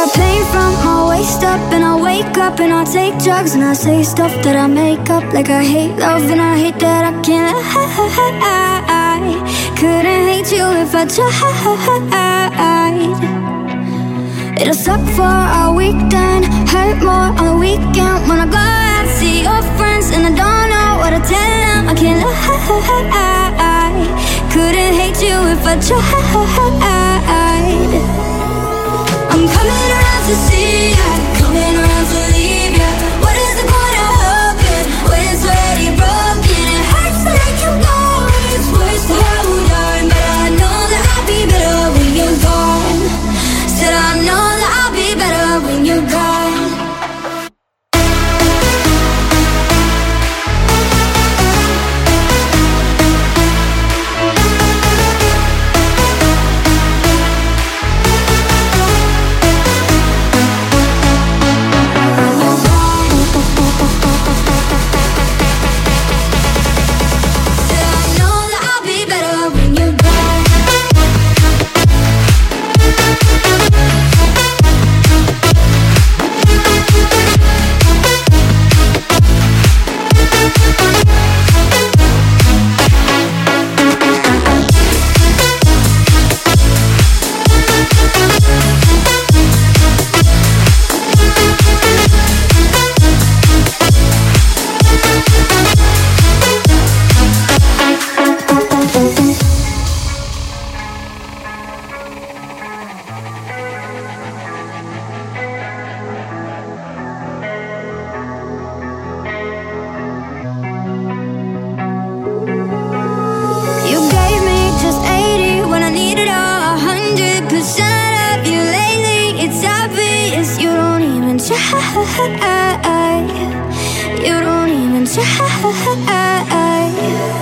got pain from my waist up And I wake up and I take drugs And I say stuff that I make up. Like I hate love and I hate that I can't I couldn't hate you if I tried. It'll suck for a weekend Hurt more on the weekend. When I go out, see your friends And I don't know what to tell them I can't lie. Couldn't hate you if I tried You don't even try.